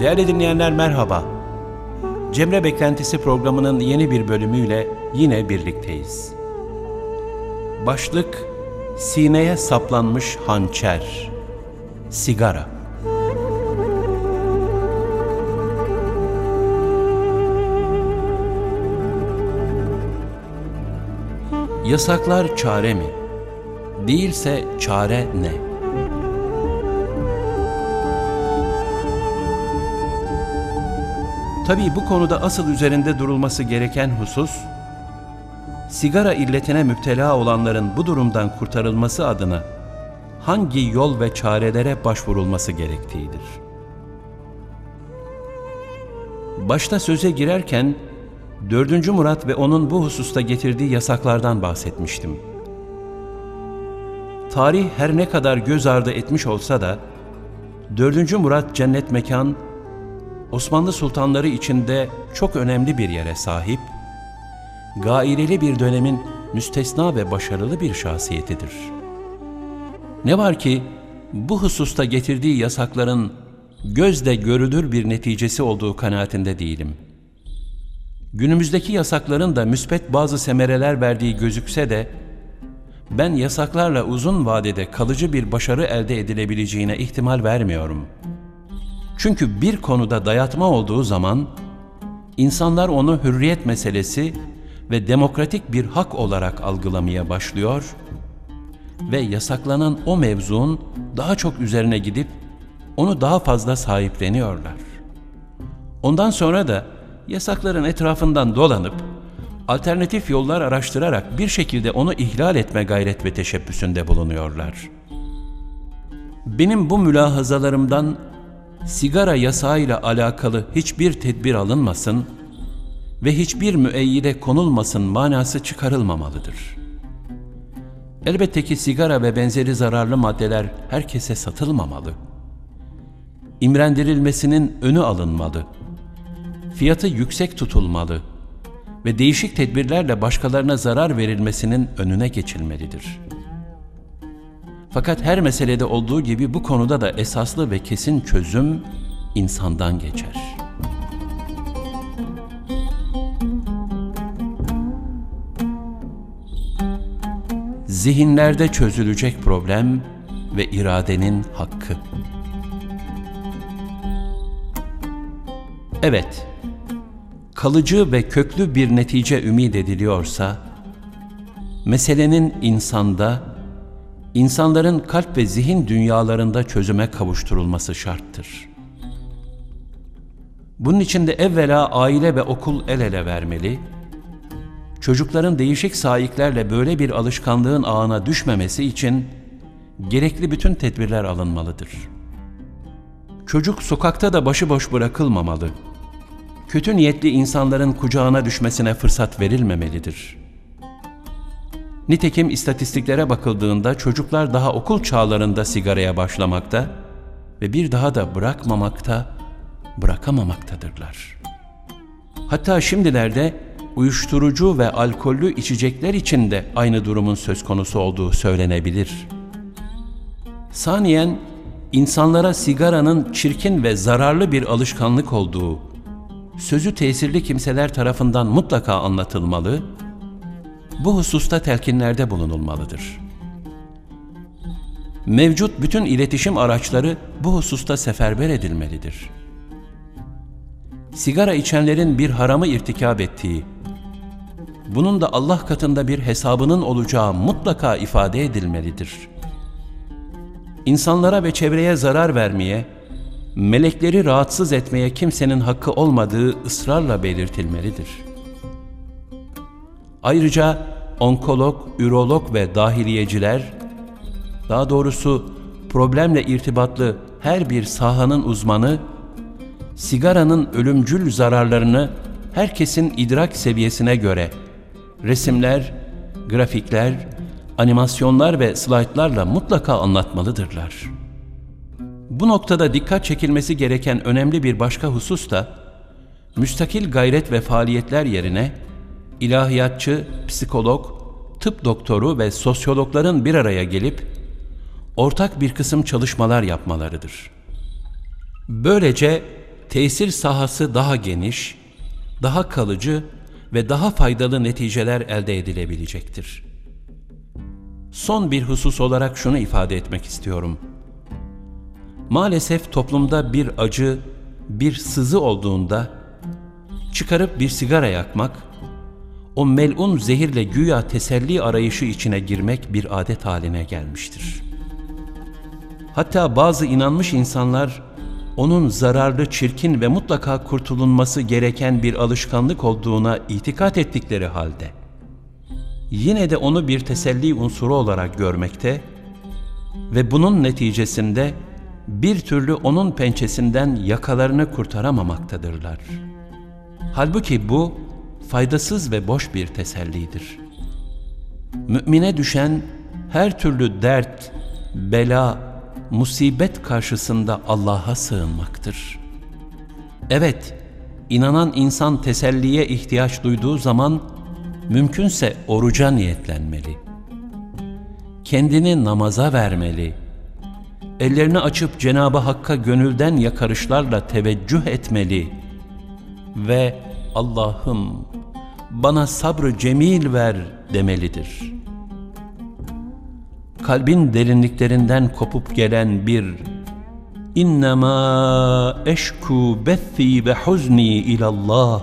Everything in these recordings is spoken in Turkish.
Değerli dinleyenler merhaba. Cemre Beklentisi programının yeni bir bölümüyle yine birlikteyiz. Başlık Sineye saplanmış hançer. Sigara. Yasaklar çare mi? Değilse çare ne? Tabii bu konuda asıl üzerinde durulması gereken husus, sigara illetine müptela olanların bu durumdan kurtarılması adına hangi yol ve çarelere başvurulması gerektiğidir. Başta söze girerken 4. Murat ve onun bu hususta getirdiği yasaklardan bahsetmiştim. Tarih her ne kadar göz ardı etmiş olsa da 4. Murat cennet mekan Osmanlı sultanları içinde çok önemli bir yere sahip, gaireli bir dönemin müstesna ve başarılı bir şahsiyetidir. Ne var ki bu hususta getirdiği yasakların gözle görülür bir neticesi olduğu kanaatinde değilim. Günümüzdeki yasakların da müspet bazı semereler verdiği gözükse de, ben yasaklarla uzun vadede kalıcı bir başarı elde edilebileceğine ihtimal vermiyorum.'' Çünkü bir konuda dayatma olduğu zaman insanlar onu hürriyet meselesi ve demokratik bir hak olarak algılamaya başlıyor ve yasaklanan o mevzuun daha çok üzerine gidip onu daha fazla sahipleniyorlar. Ondan sonra da yasakların etrafından dolanıp alternatif yollar araştırarak bir şekilde onu ihlal etme gayret ve teşebbüsünde bulunuyorlar. Benim bu mülahazalarımdan sigara yasağıyla alakalı hiçbir tedbir alınmasın ve hiçbir müeyyide konulmasın manası çıkarılmamalıdır. Elbette ki sigara ve benzeri zararlı maddeler herkese satılmamalı. İmrendirilmesinin önü alınmalı. Fiyatı yüksek tutulmalı ve değişik tedbirlerle başkalarına zarar verilmesinin önüne geçilmelidir.'' Fakat her meselede olduğu gibi bu konuda da esaslı ve kesin çözüm insandan geçer. Zihinlerde çözülecek problem ve iradenin hakkı. Evet, kalıcı ve köklü bir netice ümit ediliyorsa, meselenin insanda insanların kalp ve zihin dünyalarında çözüme kavuşturulması şarttır. Bunun için de evvela aile ve okul el ele vermeli, çocukların değişik sahiplerle böyle bir alışkanlığın ağına düşmemesi için gerekli bütün tedbirler alınmalıdır. Çocuk sokakta da başıboş bırakılmamalı. Kötü niyetli insanların kucağına düşmesine fırsat verilmemelidir.'' Nitekim istatistiklere bakıldığında çocuklar daha okul çağlarında sigaraya başlamakta ve bir daha da bırakmamakta, bırakamaktadırlar. Hatta şimdilerde uyuşturucu ve alkollü içecekler için de aynı durumun söz konusu olduğu söylenebilir. Saniyen, insanlara sigaranın çirkin ve zararlı bir alışkanlık olduğu, sözü tesirli kimseler tarafından mutlaka anlatılmalı bu hususta telkinlerde bulunulmalıdır. Mevcut bütün iletişim araçları bu hususta seferber edilmelidir. Sigara içenlerin bir haramı irtikab ettiği, bunun da Allah katında bir hesabının olacağı mutlaka ifade edilmelidir. İnsanlara ve çevreye zarar vermeye, melekleri rahatsız etmeye kimsenin hakkı olmadığı ısrarla belirtilmelidir.'' Ayrıca onkolog, ürolog ve dahiliyeciler, daha doğrusu problemle irtibatlı her bir sahanın uzmanı, sigaranın ölümcül zararlarını herkesin idrak seviyesine göre resimler, grafikler, animasyonlar ve slaytlarla mutlaka anlatmalıdırlar. Bu noktada dikkat çekilmesi gereken önemli bir başka husus da, müstakil gayret ve faaliyetler yerine, ilahiyatçı, psikolog, tıp doktoru ve sosyologların bir araya gelip ortak bir kısım çalışmalar yapmalarıdır. Böylece tesir sahası daha geniş, daha kalıcı ve daha faydalı neticeler elde edilebilecektir. Son bir husus olarak şunu ifade etmek istiyorum. Maalesef toplumda bir acı, bir sızı olduğunda çıkarıp bir sigara yakmak, o melun zehirle güya teselli arayışı içine girmek bir adet haline gelmiştir. Hatta bazı inanmış insanlar onun zararlı, çirkin ve mutlaka kurtulunması gereken bir alışkanlık olduğuna itikat ettikleri halde yine de onu bir teselli unsuru olarak görmekte ve bunun neticesinde bir türlü onun pençesinden yakalarını kurtaramamaktadırlar. Halbuki bu faydasız ve boş bir tesellidir. Mümine düşen her türlü dert, bela, musibet karşısında Allah'a sığınmaktır. Evet, inanan insan teselliye ihtiyaç duyduğu zaman mümkünse oruca niyetlenmeli. Kendini namaza vermeli. Ellerini açıp Cenab-ı Hakk'a gönülden yakarışlarla teveccüh etmeli ve Allah'ım bana sabrı cemil ver demelidir. Kalbin derinliklerinden kopup gelen bir İnnemâ eşku bethi ve huzni ilallah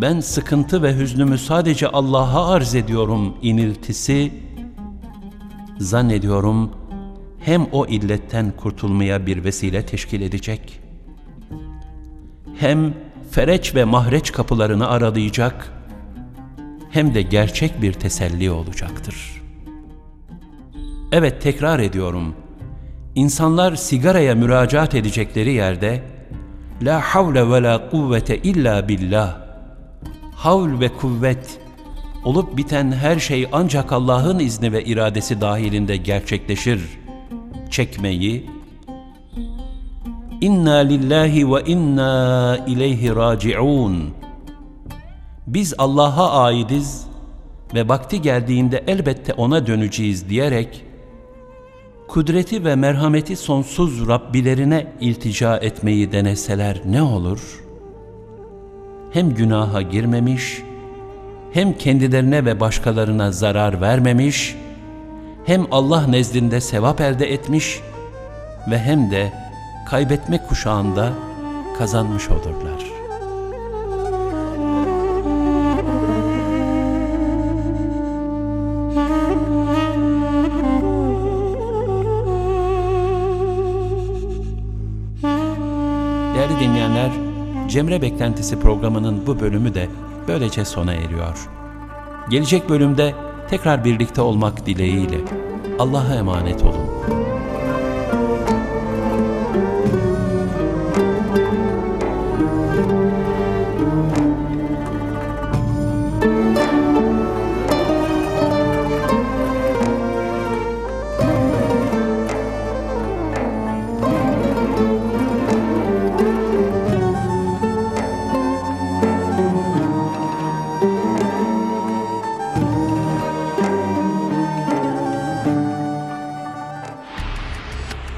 ben sıkıntı ve hüznümü sadece Allah'a arz ediyorum iniltisi, zannediyorum hem o illetten kurtulmaya bir vesile teşkil edecek, hem fereç ve mahreç kapılarını aralayacak, hem de gerçek bir teselli olacaktır. Evet tekrar ediyorum, insanlar sigaraya müracaat edecekleri yerde, La havle ve la kuvvete illa billah havl ve kuvvet, olup biten her şey ancak Allah'ın izni ve iradesi dahilinde gerçekleşir. Çekmeyi, İnna lillahi ve inna ileyhi raciun. Biz Allah'a aidiz ve vakti geldiğinde elbette ona döneceğiz diyerek, kudreti ve merhameti sonsuz Rabbilerine iltica etmeyi deneseler ne olur?'' hem günaha girmemiş, hem kendilerine ve başkalarına zarar vermemiş, hem Allah nezdinde sevap elde etmiş ve hem de kaybetme kuşağında kazanmış olurlar. Değerli dinleyenler, Cemre Beklentisi programının bu bölümü de böylece sona eriyor. Gelecek bölümde tekrar birlikte olmak dileğiyle Allah'a emanet olun.